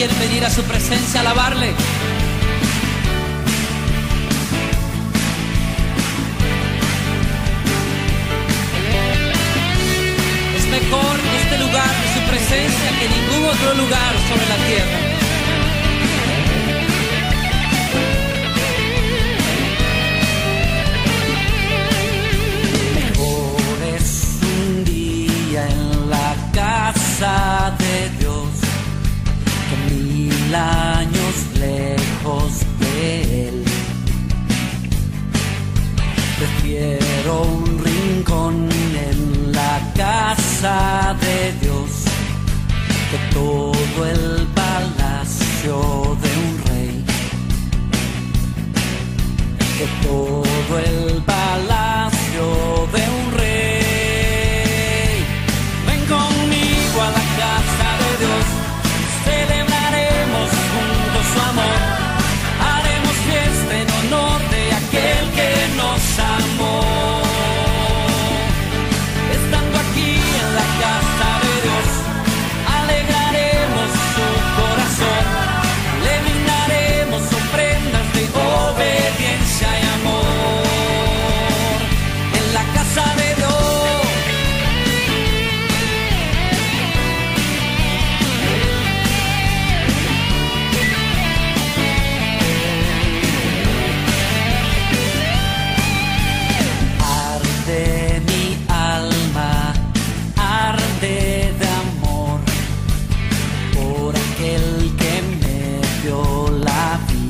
quieren venir a su presencia alabarle? años lejos de él. Prefiero un rincón en la casa de Dios que todo el palacio de un rey. Que todo el palacio whole life